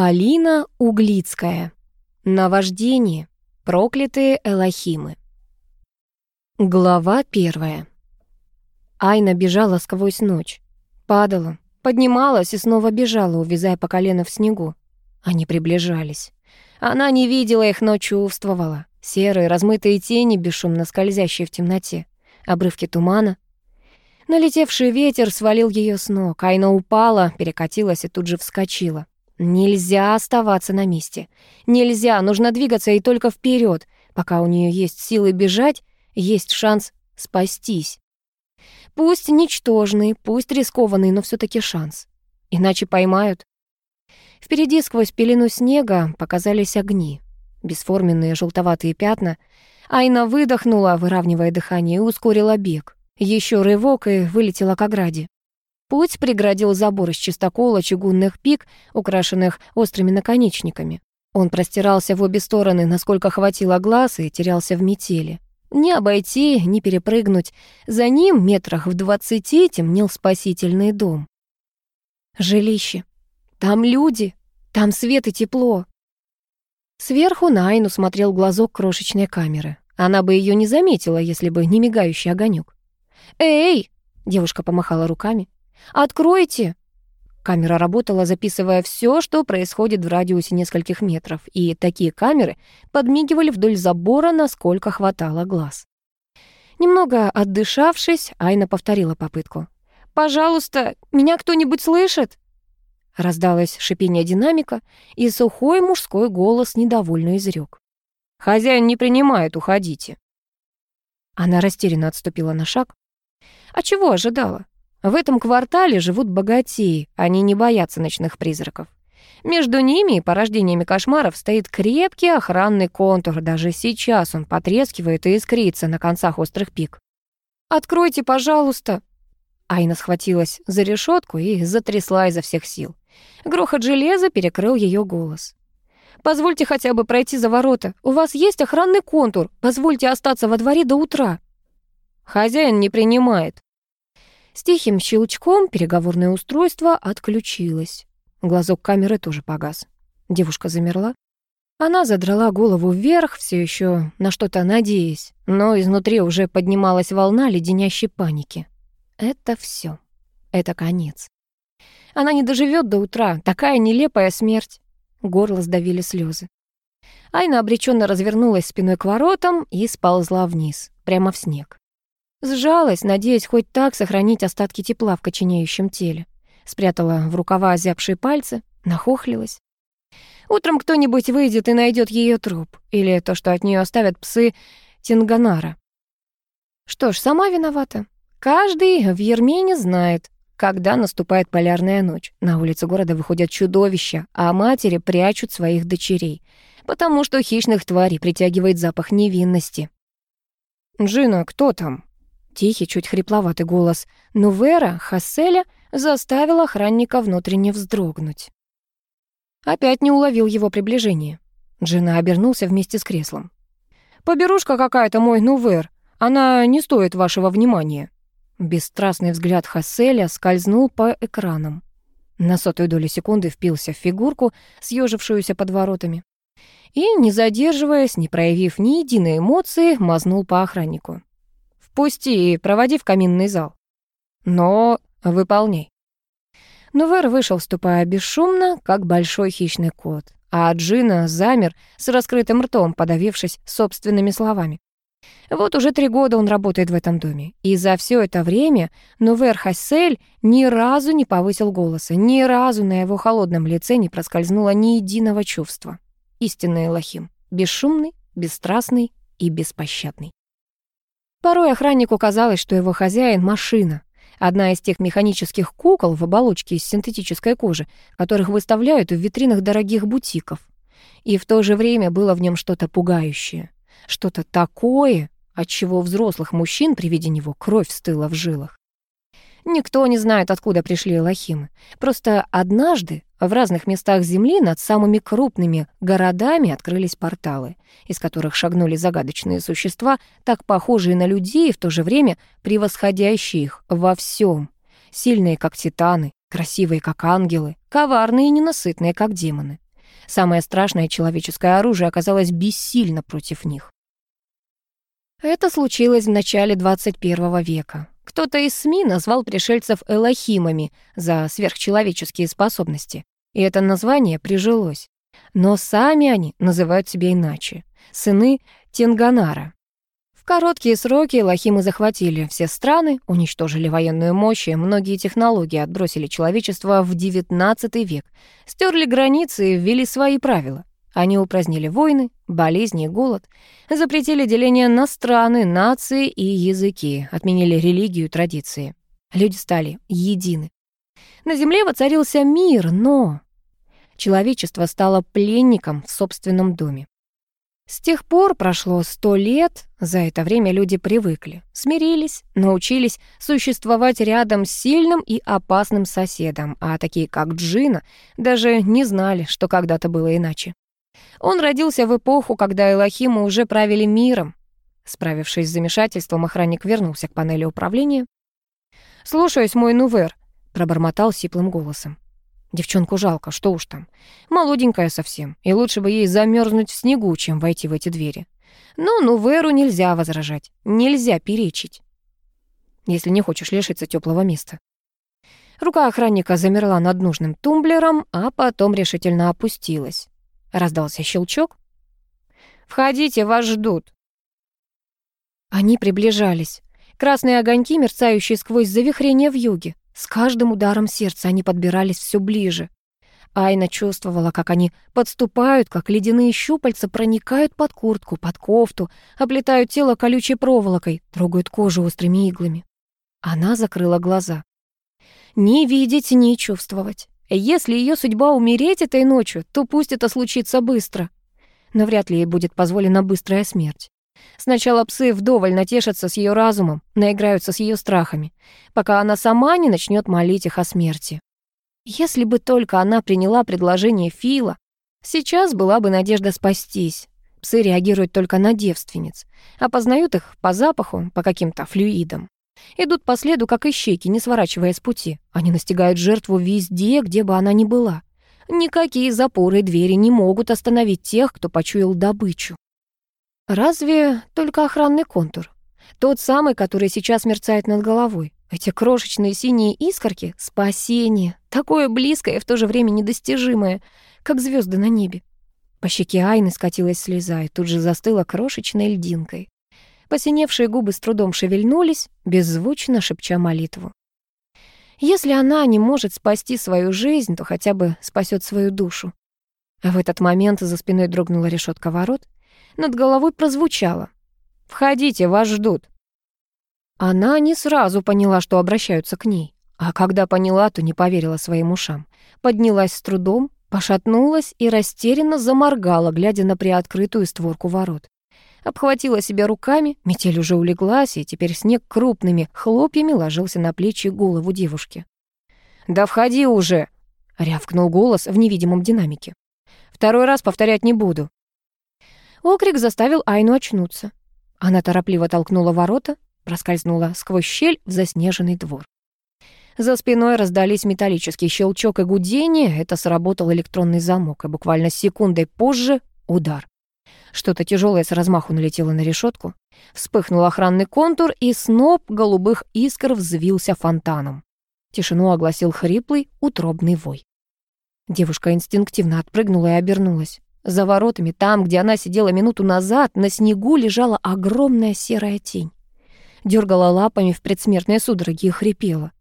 Алина Углицкая. Наваждение. Проклятые Элохимы. Глава первая. Айна бежала сквозь ночь. Падала, поднималась и снова бежала, увязая по колено в снегу. Они приближались. Она не видела их, но чувствовала. Серые, размытые тени, бесшумно скользящие в темноте. Обрывки тумана. Налетевший ветер свалил ее с ног. Айна упала, перекатилась и тут же вскочила. Нельзя оставаться на месте. Нельзя, нужно двигаться и только вперед. Пока у нее есть силы бежать, есть шанс спастись. Пусть ничтожный, пусть рискованный, но все таки шанс. Иначе поймают. Впереди сквозь пелену снега показались огни. Бесформенные желтоватые пятна. Айна выдохнула, выравнивая дыхание, и ускорила бег. Еще рывок и вылетела к ограде. Путь преградил забор из чистокола чугунных пик, украшенных острыми наконечниками. Он простирался в обе стороны, насколько хватило глаз, и терялся в метели. Не обойти, не перепрыгнуть. За ним, метрах в двадцати, темнел спасительный дом. Жилище. Там люди, там свет и тепло. Сверху на Айну смотрел глазок крошечной камеры. Она бы ее не заметила, если бы не мигающий огонек. «Эй!» — девушка помахала руками. «Откройте!» Камера работала, записывая все, что происходит в радиусе нескольких метров, и такие камеры подмигивали вдоль забора, насколько хватало глаз. Немного отдышавшись, Айна повторила попытку. «Пожалуйста, меня кто-нибудь слышит?» Раздалось шипение динамика, и сухой мужской голос недовольно изрек. «Хозяин не принимает, уходите». Она растерянно отступила на шаг. А чего ожидала? В этом квартале живут богатеи, они не боятся ночных призраков. Между ними и порождениями кошмаров стоит крепкий охранный контур. Даже сейчас он потрескивает и искрится на концах острых пик. «Откройте, пожалуйста!» Айна схватилась за решетку и затрясла изо всех сил. Грохот железа перекрыл ее голос. «Позвольте хотя бы пройти за ворота. У вас есть охранный контур. Позвольте остаться во дворе до утра». «Хозяин не принимает», с тихим щелчком переговорное устройство отключилось. Глазок камеры тоже погас. Девушка замерла. Она задрала голову вверх, все еще на что-то надеясь, но изнутри уже поднималась волна леденящей паники. Это все. Это конец. Она не доживет до утра. Такая нелепая смерть. Горло сдавили слезы. Айна обреченно развернулась спиной к воротам и сползла вниз, прямо в снег. Сжалась, надеясь хоть так сохранить остатки тепла в коченеющем теле. Спрятала в рукава озябшие пальцы, нахохлилась. Утром кто-нибудь выйдет и найдет ее труп, или то, что от нее оставят псы Тинганара. Что ж, сама виновата. Каждый в Ермене знает, когда наступает полярная ночь. На улицы города выходят чудовища, а матери прячут своих дочерей, потому что хищных тварей притягивает запах невинности. «Джина, кто там?» Тихий, чуть хрипловатый голос Нувера Хасселя заставил охранника внутренне вздрогнуть. Опять не уловил его приближение. Джина обернулся вместе с креслом. «Поберушка какая-то мой Нувер. Она не стоит вашего внимания». Бесстрастный взгляд Хасселя скользнул по экранам. На сотую долю секунды впился в фигурку, съежившуюся под воротами. И, не задерживаясь, не проявив ни единой эмоции, мазнул по охраннику. Пусти и проводи в каминный зал. Но выполняй. Нувер вышел, ступая бесшумно, как большой хищный кот, а Джина замер с раскрытым ртом, подавившись собственными словами. Вот уже три года он работает в этом доме, и за все это время Нувер Хассель ни разу не повысил голоса, ни разу на его холодном лице не проскользнуло ни единого чувства. Истинный Элохим, бесшумный, бесстрастный и беспощадный. Порой охраннику казалось, что его хозяин — машина, одна из тех механических кукол в оболочке из синтетической кожи, которых выставляют в витринах дорогих бутиков. И в то же время было в нем что-то пугающее, что-то такое, от чего взрослых мужчин при виде него кровь стыла в жилах. Никто не знает, откуда пришли элохимы. Просто однажды в разных местах Земли над самыми крупными городами открылись порталы, из которых шагнули загадочные существа, так похожие на людей и в то же время превосходящие их во всем. Сильные, как титаны, красивые, как ангелы, коварные и ненасытные, как демоны. Самое страшное человеческое оружие оказалось бессильно против них. Это случилось в начале 21 века. Кто-то из СМИ назвал пришельцев элохимами за сверхчеловеческие способности, и это название прижилось. Но сами они называют себя иначе — сыны Тенганара. В короткие сроки лохимы захватили все страны, уничтожили военную мощь и многие технологии, отбросили человечество в XIX век, стерли границы и ввели свои правила. Они упразднили войны, болезни и голод, запретили деление на страны, нации и языки, отменили религию и традиции. Люди стали едины. На земле воцарился мир, но человечество стало пленником в собственном доме. С тех пор прошло сто лет, за это время люди привыкли, смирились, научились существовать рядом с сильным и опасным соседом, а такие как Джина даже не знали, что когда-то было иначе. Он родился в эпоху, когда Элохимы уже правили миром. Справившись с замешательством, охранник вернулся к панели управления. «Слушаюсь, мой Нувер», — пробормотал сиплым голосом. Девчонку жалко, что уж там. Молоденькая совсем, и лучше бы ей замерзнуть в снегу, чем войти в эти двери. Но Нуверу нельзя возражать, нельзя перечить, если не хочешь лишиться теплого места. Рука охранника замерла над нужным тумблером, а потом решительно опустилась. Раздался щелчок. «Входите, вас ждут». Они приближались. Красные огоньки, мерцающие сквозь завихрение в юге. С каждым ударом сердца они подбирались все ближе. Айна чувствовала, как они подступают, как ледяные щупальца проникают под куртку, под кофту, оплетают тело колючей проволокой, трогают кожу острыми иглами. Она закрыла глаза. Ни видеть, ни чувствовать. Если ее судьба умереть этой ночью, то пусть это случится быстро. Но вряд ли ей будет позволена быстрая смерть. Сначала псы вдоволь натешатся с ее разумом, наиграются с ее страхами, пока она сама не начнет молить их о смерти. Если бы только она приняла предложение Фила, сейчас была бы надежда спастись. Псы реагируют только на девственниц, опознают их по запаху, по каким-то флюидам. Идут по следу, как ищейки, не сворачивая с пути. Они настигают жертву везде, где бы она ни была. Никакие запоры и двери не могут остановить тех, кто почуял добычу. Разве только охранный контур? Тот самый, который сейчас мерцает над головой. Эти крошечные синие искорки — спасение. Такое близкое и в то же время недостижимое, как звезды на небе. По щеке Айны скатилась слеза и тут же застыла крошечной льдинкой. Посиневшие губы с трудом шевельнулись, беззвучно шепча молитву. Если она не может спасти свою жизнь, то хотя бы спасет свою душу. В этот момент за спиной дрогнула решетка ворот. Над головой прозвучало. «Входите, вас ждут». Она не сразу поняла, что обращаются к ней. А когда поняла, то не поверила своим ушам. Поднялась с трудом, пошатнулась и растерянно заморгала, глядя на приоткрытую створку ворот обхватила себя руками, метель уже улеглась, и теперь снег крупными хлопьями ложился на плечи и голову девушки. «Да входи уже!» — рявкнул голос в невидимом динамике. «Второй раз повторять не буду». Окрик заставил Айну очнуться. Она торопливо толкнула ворота, проскользнула сквозь щель в заснеженный двор. За спиной раздались металлический щелчок и гудение, это сработал электронный замок, и буквально секундой позже — удар. Что-то тяжелое с размаху налетело на решетку. Вспыхнул охранный контур, и сноп голубых искр взвился фонтаном. Тишину огласил хриплый, утробный вой. Девушка инстинктивно отпрыгнула и обернулась. За воротами, там, где она сидела минуту назад, на снегу лежала огромная серая тень. Дергала лапами в предсмертной судороге и хрипела.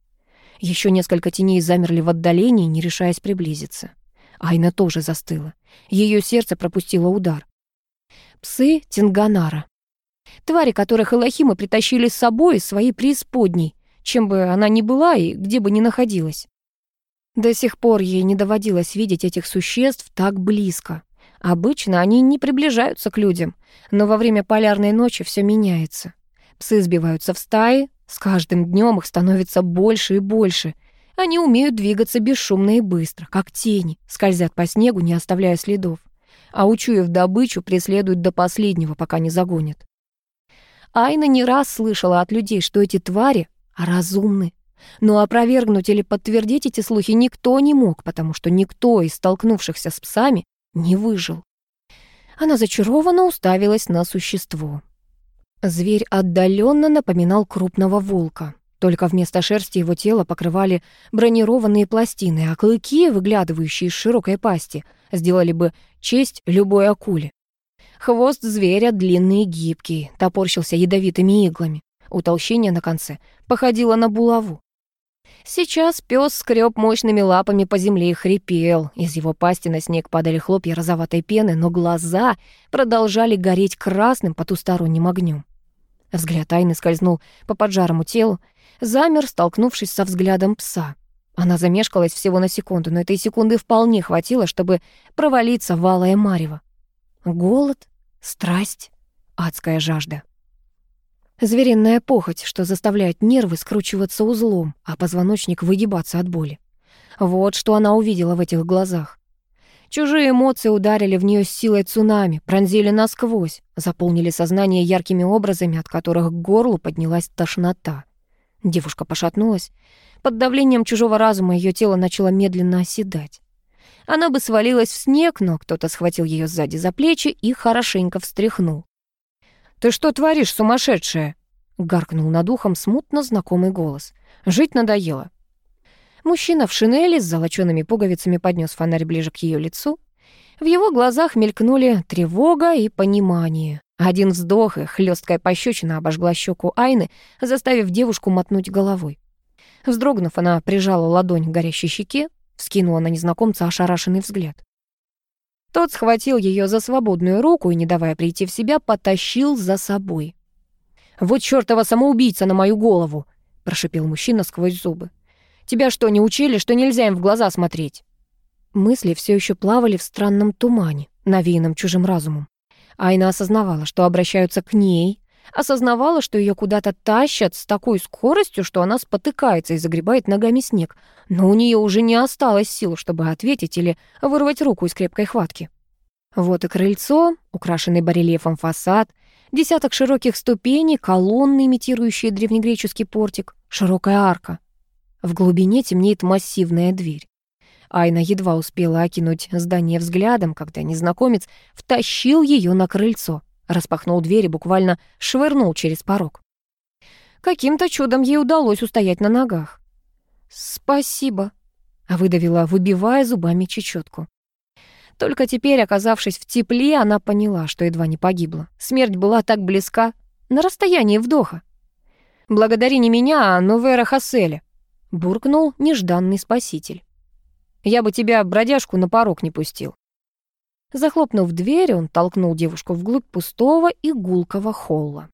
Еще несколько теней замерли в отдалении, не решаясь приблизиться. Айна тоже застыла. Ее сердце пропустило удар. Псы Тинганара. Твари, которых Элохимы притащили с собой из своей преисподней, чем бы она ни была и где бы ни находилась. До сих пор ей не доводилось видеть этих существ так близко. Обычно они не приближаются к людям, но во время полярной ночи все меняется. Псы сбиваются в стаи, с каждым днем их становится больше и больше. Они умеют двигаться бесшумно и быстро, как тени, скользят по снегу, не оставляя следов а учуяв добычу, преследуют до последнего, пока не загонят. Айна не раз слышала от людей, что эти твари разумны. Но опровергнуть или подтвердить эти слухи никто не мог, потому что никто из столкнувшихся с псами не выжил. Она зачарованно уставилась на существо. Зверь отдаленно напоминал крупного волка. Только вместо шерсти его тело покрывали бронированные пластины, а клыки, выглядывающие из широкой пасти, сделали бы честь любой акуле. Хвост зверя длинный и гибкий, топорщился ядовитыми иглами. Утолщение на конце походило на булаву. Сейчас пес скреб мощными лапами по земле и хрипел. Из его пасти на снег падали хлопья розоватой пены, но глаза продолжали гореть красным потусторонним огнем. Взгляд Айны скользнул по поджарому телу, замер, столкнувшись со взглядом пса. Она замешкалась всего на секунду, но этой секунды вполне хватило, чтобы провалиться в алое марево. Голод, страсть, адская жажда. Звериная похоть, что заставляет нервы скручиваться узлом, а позвоночник выгибаться от боли. Вот что она увидела в этих глазах. Чужие эмоции ударили в нее с силой цунами, пронзили насквозь, заполнили сознание яркими образами, от которых к горлу поднялась тошнота. Девушка пошатнулась. Под давлением чужого разума ее тело начало медленно оседать. Она бы свалилась в снег, но кто-то схватил ее сзади за плечи и хорошенько встряхнул. «Ты что творишь, сумасшедшая?» — гаркнул над ухом смутно знакомый голос. «Жить надоело». Мужчина в шинели с золочёными пуговицами поднес фонарь ближе к ее лицу. В его глазах мелькнули тревога и понимание. Один вздох и хлесткая пощечина обожгла щеку Айны, заставив девушку мотнуть головой. Вздрогнув, она прижала ладонь к горящей щеке, вскинула на незнакомца ошарашенный взгляд. Тот схватил ее за свободную руку и, не давая прийти в себя, потащил за собой. «Вот чертова самоубийца на мою голову!» — прошипел мужчина сквозь зубы. Тебя что, не учили, что нельзя им в глаза смотреть?» Мысли все еще плавали в странном тумане, навеянном чужим разумом. Айна осознавала, что обращаются к ней, осознавала, что ее куда-то тащат с такой скоростью, что она спотыкается и загребает ногами снег, но у нее уже не осталось сил, чтобы ответить или вырвать руку из крепкой хватки. Вот и крыльцо, украшенный барельефом фасад, десяток широких ступеней, колонны, имитирующие древнегреческий портик, широкая арка. В глубине темнеет массивная дверь. Айна едва успела окинуть здание взглядом, когда незнакомец втащил ее на крыльцо, распахнул дверь и буквально швырнул через порог. Каким-то чудом ей удалось устоять на ногах. «Спасибо», — выдавила, выбивая зубами чечетку. Только теперь, оказавшись в тепле, она поняла, что едва не погибла. Смерть была так близка, на расстоянии вдоха. «Благодари не меня, а Новера Хасселя», — буркнул нежданный спаситель. «Я бы тебя, бродяжку, на порог не пустил». Захлопнув дверь, он толкнул девушку вглубь пустого и гулкого холла.